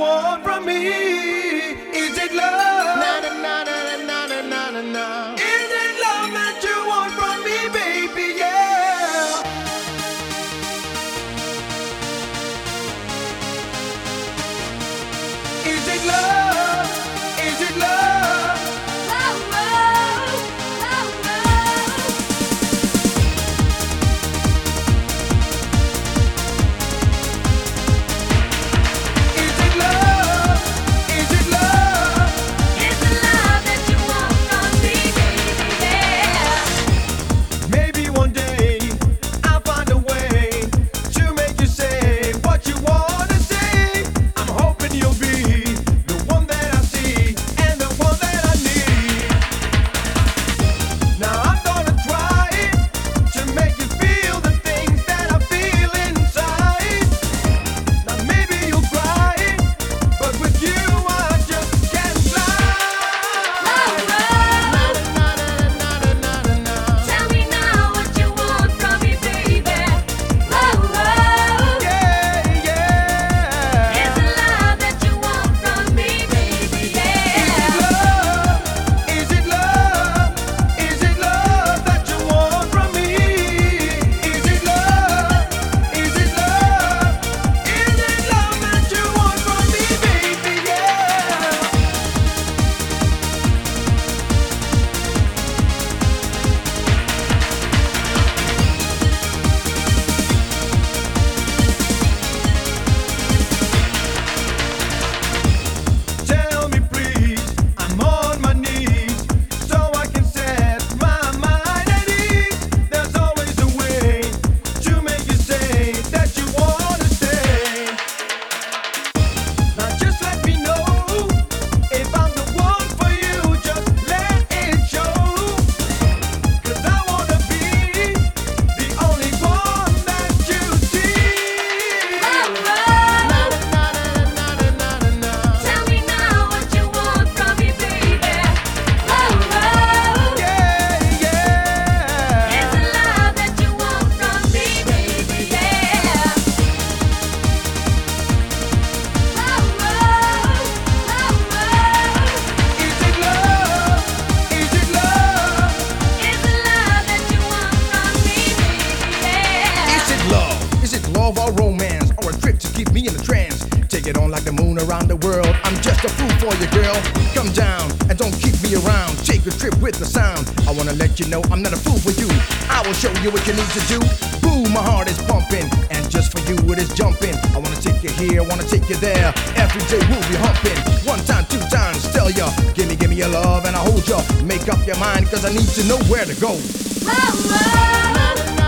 one. Love or romance? Or a trip to keep me in a trance? Take it on like the moon around the world. I'm just a fool for you, girl. Come down and don't keep me around. Take a trip with the sound. I wanna let you know I'm not a fool for you. I will show you what you need to do. Boo, my heart is pumping, and just for you it is jumping. I wanna take you here, wanna take you there. Every day we'll be humping. One time, two times, tell ya. Give me, give me your love and I'll hold ya. Make up your mind, cause I need to know where to go. Love.